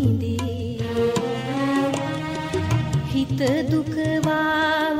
විඳේ හිත දුකවා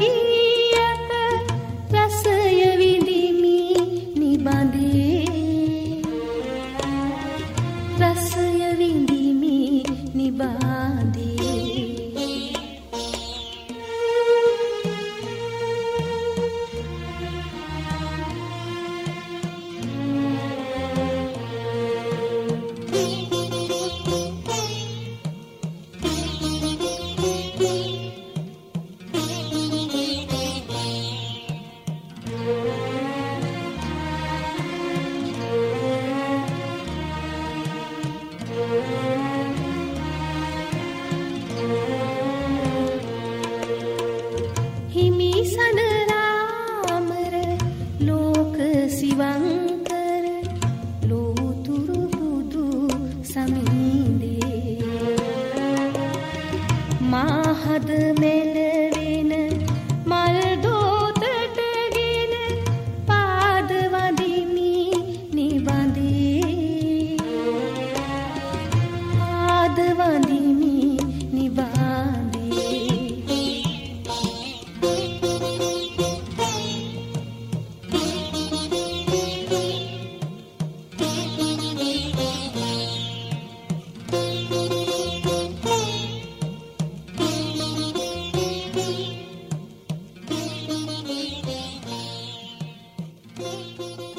की Música